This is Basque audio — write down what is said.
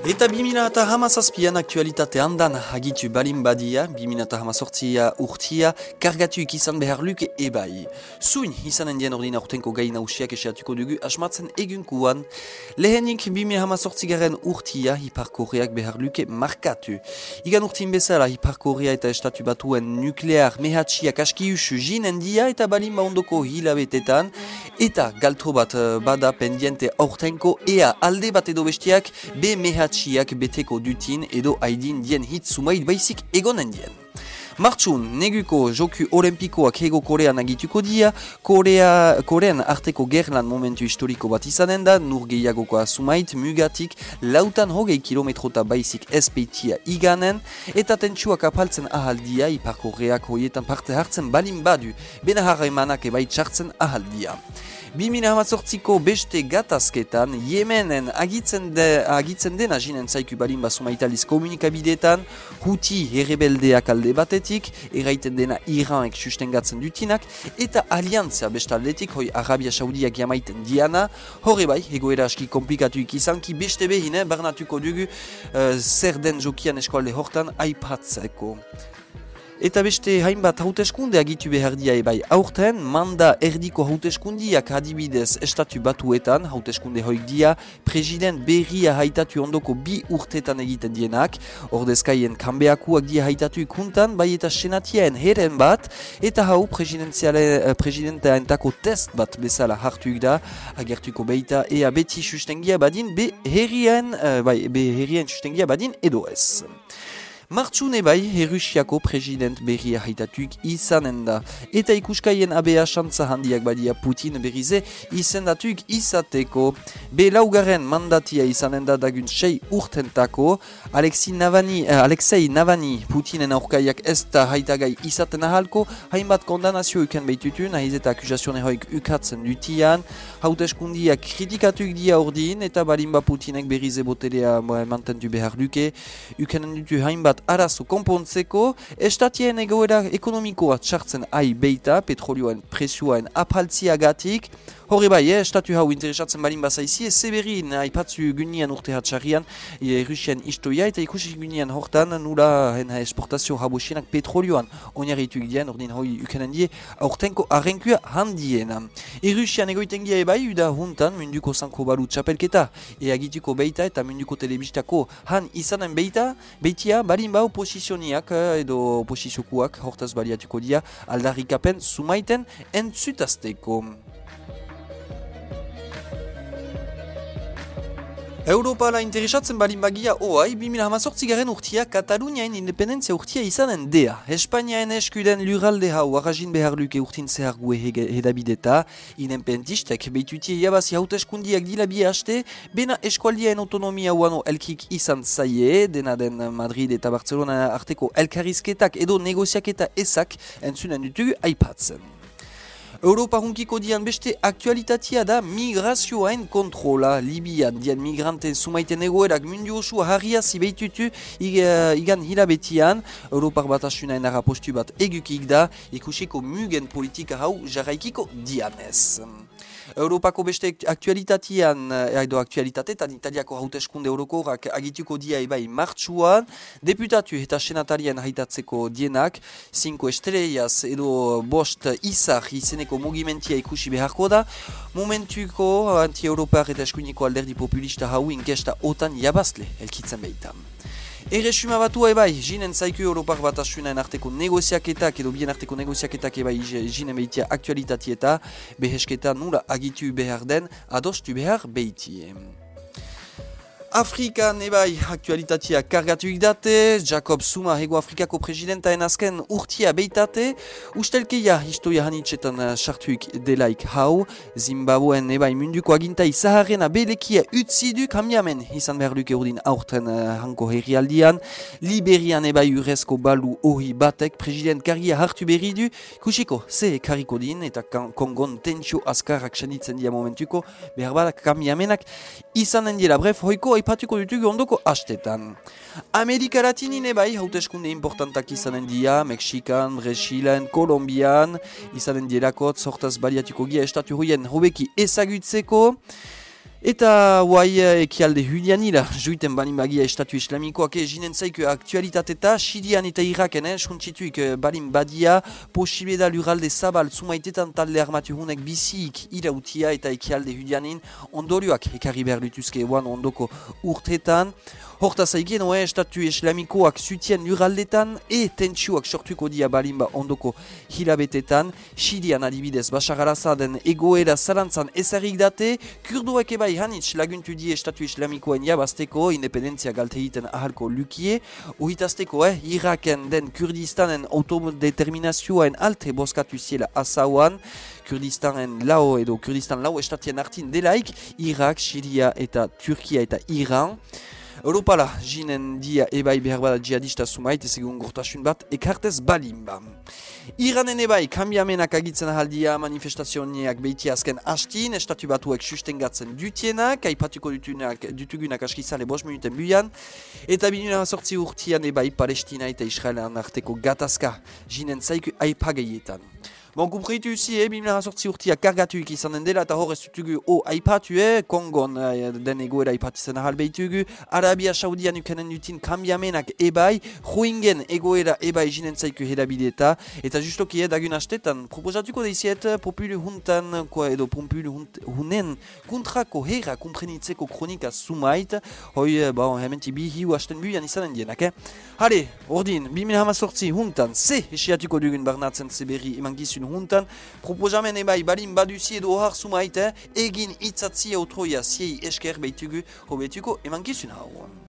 Eta 2000 hamazazpian aktualitate handan hagitu balin badia, 2000 hamazortzia urtia, kargatuik izan behar luke ebai. Zuin izanen dien ordin aurtenko gai nausiak eseatuko dugu asmatzen egunkuan. Lehenik 2000 hamazortzigaren urtia hiparkoreak behar luke markatu. Igan urtin bezala hiparkorea eta estatu batuen nuklear mehatxiak askiusu jinen dia eta balin baundoko hilabetetan, eta galtro bat eh, bada pendiente aurtenko ea alde bat edo bestiak be mehatxiak mehatxiak beteko dutin edo haidin dien hit sumait baizik egonen dien. Martxun, neguko joku olimpikoak hego korean agituko dia, Korea, korean arteko gerlan momentu historiko bat izanen da, nur gehiagoko sumait, mugatik, lautan hogei kilometrota baizik espeitia iganen, eta tentsuak apaltzen ahaldia, ipar koreak hoietan parte hartzen balin badu, bena harra emanak ebait chartzen ahaldia. 2018ko beste gatazketan, Yemenen agitzen, de, agitzen dena jinen zaiku balin basuma italiz komunikabideetan, huti herrebeldeak alde batetik, eraiten dena Iranek sustengatzen dutinak, eta aliantzia bestaldetik, hoi Arabia Saudiak jamaiten diana, horre bai, egoera aski komplikatuik izan, ki beste behin, eh, barnatuko dugu, uh, zer den jokian eskualde hortan, aipatzeko. Eta beste hainbat hauteskunde agitu behar dia ebai. Aurten, manda erdiko hauteskundiak adibidez estatu batuetan, hauteskunde hoik dia, president berria haitatu ondoko bi urtetan egiten dienak, ordezkaien kanbeakuak dia haitatu ikuntan, bai eta senatiaen heren bat, eta hau eh, presidentea entako test bat bezala hartuik da, agertuko beita, ea beti sustengia badin, be herrien, eh, bai, be herrien sustengia badin edo ez. Martzune bai, Erusiako president berria haitatuik izanen da. Eta ikuskaien abea xantza handiak badia Putin berrize izendatuik izateko. Be laugarren mandatia izanen da dagun sei urtentako. Alexei Navani, eh, Alexei Navani Putinen aurkaiak ez da haitagai izaten ahalko. Hainbat kondanazio uken behitutu, nahiz eta akusazione hoik ukatzen dutian. Hauteskundiak kritikatuik dia ordin eta balimba Putinek berrize botelea mantendu behar duke. Ukenen dutu hainbat arazo konpontzeko, estatien egoera ekonomikoa txartzen ai beita, petrolioen presioen apaltziagatik, Horre bai, eh, estatu hau interesatzen balin bazaizi, ez zeberin aipatzu gynian urte hatxarrian e, Rusian istoia eta ikusi gynian hortan nula hen esportazio habosienak petrolioan oinarritu gidean, ordin hoi ukenen die, aurtenko arrenkua handiena. E Rusian egoiten gia ebai, uda huntan munduko zanko balu txapelketa, e agituko beita eta munduko telebistako han izanen beita, beitia balin bau posizioniak eh, edo posiziokuak hortaz baliatuko dia aldarrikapen sumaiten entzutazteko. Europa la interesatzen balin bagia oai, 2018 garen urtia Kataluniaen independentzia urtia izanen dea. Espainiaen eskuden luralde hau arrazin behar luke urtin zehar gue hedabideta, independentistek behitutie jabazi hauteskundiak dilabie haste, bena eskualdiaen autonomia uano elkik izan zaie, dena den Madrid eta Barcelona arteko elkarrizketak edo negoziaketa ezak entzunen dutugu aipatzen. Europa hunkiko dian beste aktualitatea da migrazioain kontrola. Libian dian migranten sumaiten egoerak mundu osua harria zibeitutu igan hilabetian Europar bat asunaen arapostu bat egukik da ikusiko mugen politika hau jarraikiko dianez. Europako beste aktualitatean, eh, edo aktualitatetan italiako hauteskunde eurokorak agituko dia ebai martxuan, deputatu eta senatarien haitatzeko dienak, 5 estrellas edo bost izar izeneko mugimentia ikusi beharko da, momentuko anti-europar eta eskuiniko alderdi populista hau inkesta otan jabazle elkitzen behitan. Erresuma batua ebai, jinen zaiku Europar bat asunaen arteko negoziaketak edo bien arteko negoziaketak ebai jinen behitia aktualitatieta, behesketa nula agitu behar den, adostu behar behitie. Afrikan ebai aktualitatea kargatuik date, Jacob Zuma hego Afrikako presidentaen azken urtia beitate, ustelkeia historia hanitzetan uh, sartuik delaik hau, Zimbabuen ebai munduko agintai zaharrena belekia utziduk hamiamen izan behar duke urdin aurten uh, hanko herrialdian, Liberian ebai urrezko balu hori batek president kargia hartu berri du, kusiko ze kariko din eta kongon tentsio askarrak senditzen dia momentuko, behar badak kamiamenak izanen dira. Bref hoiko aipatuko ditugu ondoko hastetan. Amerika Latinine bai hauteskunde importantak izanen dia, Mexikan, Brasilen, Kolombian, izanen dielakot, sortaz baliatuko gia estatu huien hobeki ezagutzeko. Eta guai ekialde hulianila, juiten balin bagia estatu islamikoak eginen zaiko aktualitateta, Sirian eta Iraken, eh, suntzituik balin badia, posible da luralde zabal zumaitetan talde armatu hunek biziik irautia eta ekialde hulianin ondorioak ekarri behar dituzke ewan ondoko urtetan. Horta zaigien, oe, estatu islamikoak zutien luraldetan e tentsuak sortuko dia balimba ondoko hilabetetan. Sirian adibidez, Bashar al-Assaden egoera zalantzan ezarrik date, kurduak eba bai hanitz laguntu die estatu islamikoen jabazteko independentzia galte egiten ahalko lukie. Uhitazteko, eh, Iraken den Kurdistanen autodeterminazioen alte boskatu ziela asauan. Kurdistanen lau edo Kurdistan lau estatien artin delaik, Irak, Siria eta Turkia eta Iran. Europala, jinen dia ebai behar bada jihadista sumait, ez egun gortasun bat, ekartez balimba. Iranen ebai, kambiamenak agitzen ahaldia manifestazioniak behiti azken hastin, estatu batuek sustengatzen dutienak, aipatuko dutugunak askizale bos minuten buian, eta binuna sortzi urtian ebai Palestina eta Israelan arteko gatazka, jinen zaiku aipageietan. Bon, kumpritu usi, e, bimila sortzi urtia kargatuik izan den dela, eta horrez dutugu o aipatu, e, Kongon e, den egoera aipatizen ahal behitugu, Arabia Saudian ukenen dutin kambiamenak ebai, Ruingen egoera ebai jinen zaiku hedabideta, eta justoki e, dagun astetan, proposatuko deiziet, populu huntan, ko, edo populu hunt, hunen, kontrako hera kumprenitzeko kronika sumait, hoi, bon, hemen ti bihiu hasten buian izanen dienak, eh? Hale, ordin, bimila hama sortzi huntan, ze esiatuko dugun barnatzen zeberri eman gizu zuen juntan, proposamen ebai balin baduzi edo ohar sumaite, egin itzatzi autroia ziei esker behitugu hobetuko emankizun hau.